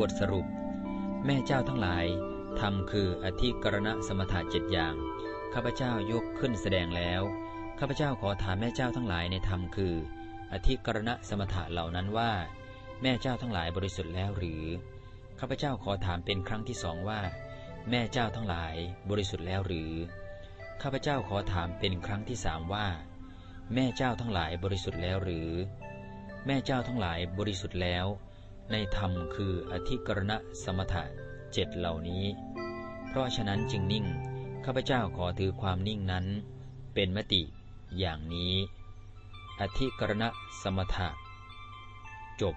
บทสรุป แม่เจ้าทั้งหลายธรรมคืออธิกรณะสมถะเจ็ดอย่าง ข้าพเจ้ายกขึ้นแสดงแล้ว ข้าพเจ้าขอถามแม่เจ้าทั้งหลายในธรรมคือ อธิกรณะสมถะเหล่านั้นว่า แม่เจ้าทั้งหลายบริสุทธิ์แล้วหรือ ข้าพเจ้าขอถามเป็นครั้งที่สองว่า แม่เจ้าทั้งหลายบริสุทธิ์แล้วหรือ ข้าพเจ้าขอถามเป็นครั้งที่สามว่า แม่เจ้าทั้งหลายบริสุทธิ์แล้วหรือ แม่เจ้าทั้งหลายบริสุทธิ์แล้ว ในธรรมคืออธิกรณะสมถะเจ็ดเหล่านี้ เพราะฉะนั้นจึงนิ่ง ข้าพเจ้าขอถือความนิ่งนั้น เป็นมติอย่างนี้ อธิกรณะสมถะ จบ